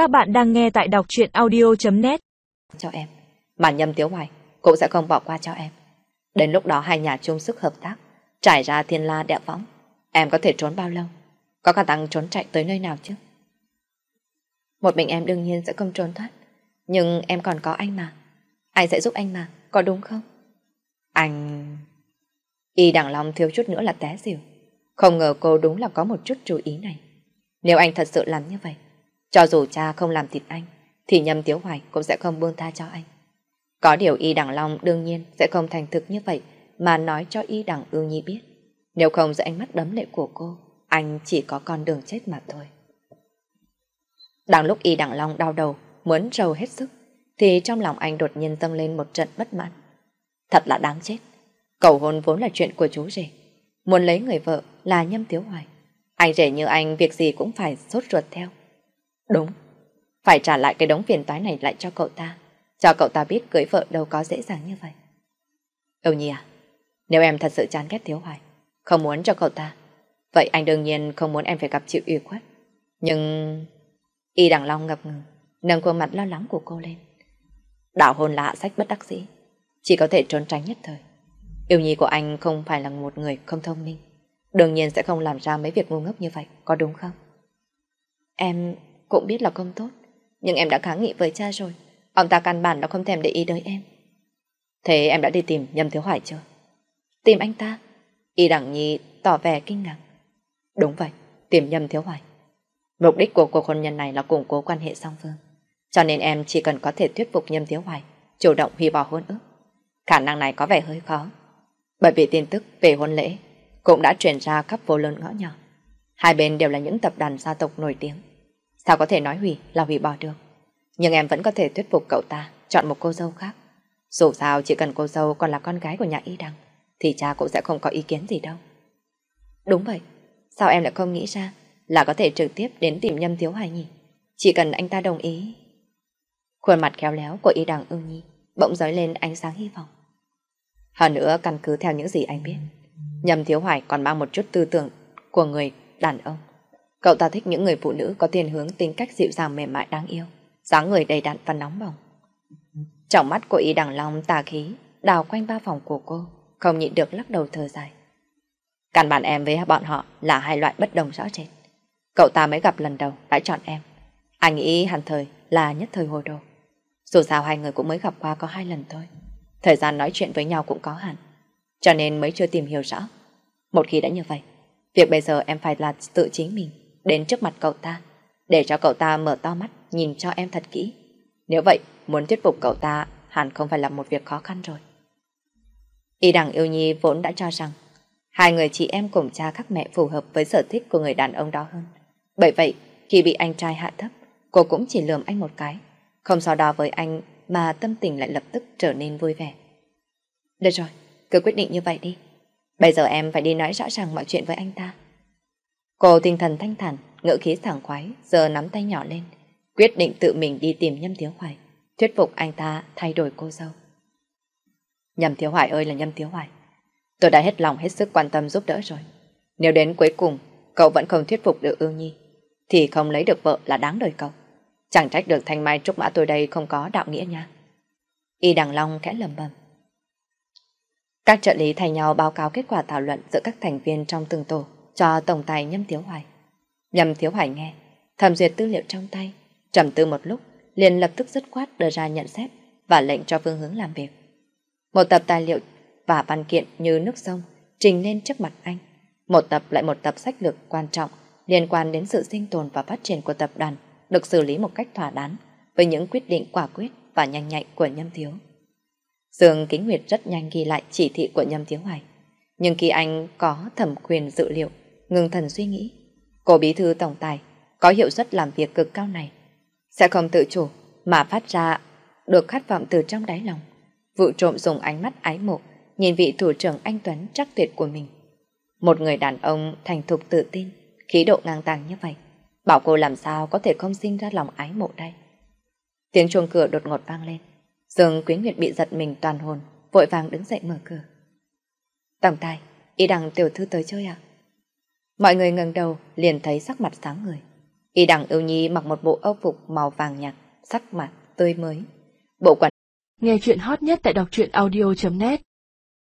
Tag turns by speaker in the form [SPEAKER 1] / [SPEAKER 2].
[SPEAKER 1] Các bạn đang nghe tại đọc truyện audio.net
[SPEAKER 2] Cho em, mà nhầm tiếu hoài cũng sẽ không bỏ qua cho em. Đến lúc đó hai nhà chung sức hợp tác, trải ra thiên la đẹo võng. Em có thể trốn bao lâu? Có khả năng trốn chạy tới nơi nào chứ? Một mình em đương nhiên sẽ không trốn thoát. Nhưng em còn có anh mà. Anh sẽ giúp anh mà, có đúng không? Anh... Y đằng lòng thiếu chút nữa là té xỉu. Không ngờ cô đúng là có một chút chú ý này. Nếu anh thật sự làm như vậy, cho dù cha không làm thịt anh, thì nhầm tiếu hoài cũng sẽ không buông tha cho anh. Có điều Y Đằng Long đương nhiên sẽ không thành thực như vậy mà nói cho Y Đằng Ưu Nhi biết. Nếu không dưới ánh mắt đấm lệ của cô, anh chỉ có con đường chết mà thôi. Đang lúc Y Đằng Long đau đầu, muốn rầu hết sức, thì trong lòng anh đột nhiên dâng lên một trận bất mãn. Thật là đáng chết. Cầu hôn vốn là chuyện của chú rể. Muốn lấy người vợ là nhâm tiếu hoài. Anh rể như anh việc gì cũng phải sốt ruột theo. Đúng, phải trả lại cái đống phiền toái này lại cho cậu ta. Cho cậu ta biết cưới vợ đâu có dễ dàng như vậy. Âu Nhi à, nếu em thật sự chán ghét Thiếu Hoài, không muốn cho cậu ta, vậy anh đương nhiên không muốn em phải gặp chịu ủy khuất. Nhưng... Y Đằng Long ngập ngừng, nâng khuôn mặt lo lắng của cô lên. Đạo hôn là hạ sách bất đắc dĩ, chỉ có thể trốn tránh nhất thời. Yêu nhi của anh không phải là một người không thông minh, đương nhiên sẽ không làm ra mấy việc ngu ngốc như vậy, có đúng không? Em cũng biết là không tốt, nhưng em đã kháng nghị với cha rồi. Ông ta căn bản là không thèm để ý tới em. Thế em đã đi tìm Nhâm Thiếu Hoài chưa? Tìm anh ta? Y Đẳng Nhi tỏ vẻ kinh ngạc. Đúng vậy, tìm Nhâm Thiếu Hoài. Mục đích của cuộc hôn nhân này là củng cố quan hệ song phương. Cho nên em chỉ cần có thể thuyết phục Nhâm Thiếu Hoài chủ động hủy bỏ hôn ước. Khả năng này có vẻ hơi khó. Bởi vì tin tức về hôn lễ cũng đã truyền ra khắp vô lớn ngõ nhỏ. Hai bên đều là những tập đoàn gia tộc nổi tiếng. Sao có thể nói hủy là hủy bỏ được? Nhưng em vẫn có thể thuyết phục cậu ta chọn một cô dâu khác. Dù sao chỉ cần cô dâu còn là con gái của nhà y đăng thì cha cũng sẽ không có ý kiến gì đâu. Đúng vậy, sao em lại không nghĩ ra là có thể trực tiếp đến tìm nhâm thiếu hoài nhỉ? Chỉ cần anh ta đồng ý. Khuôn mặt khéo léo của y đằng ưng nhi bỗng dấy lên ánh sáng hy vọng. Hơn nữa căn cứ theo những gì anh biết, nhâm thiếu hoài còn mang một chút tư tưởng của người đàn ông. Cậu ta thích những người phụ nữ có tiền hướng tính cách dịu dàng mềm mại đáng yêu dáng người đầy đặn và nóng bỏng. Trong mắt của y đằng long tà khí, đào quanh ba phòng của cô, không nhịn được lắc đầu thở dài. Căn bản em với bọn họ là hai loại bất đồng rõ rệt. Cậu ta mới gặp lần đầu đã chọn em. Anh nghĩ hẳn thời là nhất thời hồ đồ. Dù sao hai người cũng mới gặp qua có hai lần thôi. Thời gian nói chuyện với nhau cũng có hẳn. Cho nên mới chưa tìm hiểu rõ. Một khi đã như vậy, việc bây giờ em phải là tự chính mình đến trước mặt cậu ta để cho cậu ta mở to mắt nhìn cho em thật kỹ. Nếu vậy, muốn thuyết phục cậu ta hẳn không phải là một việc khó khăn rồi. Y đằng yêu nhi vốn đã cho rằng hai người chị em cùng cha các mẹ phù hợp với sở thích của người đàn ông đó hơn. Bởi vậy, khi bị anh trai hạ thấp, cô cũng chỉ lườm anh một cái. Không so đo với anh mà tâm tình lại lập tức trở nên vui vẻ. Được rồi, cứ quyết định như vậy đi. Bây giờ em phải đi nói rõ ràng mọi chuyện với anh ta. Cô tinh thần thanh thản, ngỡ khí sảng khoái, giờ nắm tay nhỏ lên, quyết định tự mình đi tìm Nhâm Thiếu Hoài, thuyết phục anh ta thay đổi cô dâu. Nhâm Thiếu Hoài ơi là Nhâm Thiếu Hoài, tôi đã hết lòng hết sức quan tâm giúp đỡ rồi. Nếu đến cuối cùng cậu vẫn không thuyết phục được ương nhi, thì không lấy được vợ là đáng đời cậu. Chẳng trách được thanh mai trúc mã tôi đây không có đạo nghĩa nha. Y Đằng Long khẽ lầm bầm. Các trợ lý thay nhau báo cáo kết quả thảo luận giữa các thành viên trong từng tổ cho tổng tài Nhâm Thiếu Hoài. Nhâm Thiếu Hoài nghe, thẩm duyệt tư liệu trong tay, trầm tư một lúc, liền lập tức dứt khoát đưa ra nhận xét và lệnh cho phương hướng làm việc. Một tập tài liệu và văn kiện như nước sông trình lên trước mặt anh. Một tập lại một tập sách lược quan trọng liên quan đến sự sinh tồn và phát triển của tập đoàn được xử lý một cách thỏa đáng với những quyết định quả quyết và nhanh nhạy của Nhâm Thiếu. Dương Kính Nguyệt rất nhanh ghi lại chỉ thị của Nhâm Thiếu Hoài. Nhưng khi anh có thẩm quyền dự liệu, ngừng thần suy nghĩ, cô bí thư tổng tài có hiệu suất làm việc cực cao này sẽ không tự chủ mà phát ra được khát vọng từ trong đáy lòng. Vụ trộm dùng ánh mắt ái mộ nhìn vị thủ trưởng anh Tuấn chắc tuyệt của mình. Một người đàn ông thành thục tự tin, khí độ ngang tàng như vậy, bảo cô làm sao có thể không sinh ra lòng ái mộ đây. Tiếng chuông cửa đột ngột vang lên. Dương Quyến Nguyệt bị giật mình toàn hồn, vội vàng đứng dậy mở cửa. Tổng tài, y đằng tiểu thư tới chơi à? Mọi người ngẩng đầu liền thấy sắc mặt sáng người. Y đằng ưu nhi mặc một bộ âu phục màu vàng nhạt, sắc mặt tươi mới. Bộ quần
[SPEAKER 1] Nghe chuyện hot nhất tại đọc truyện audio.net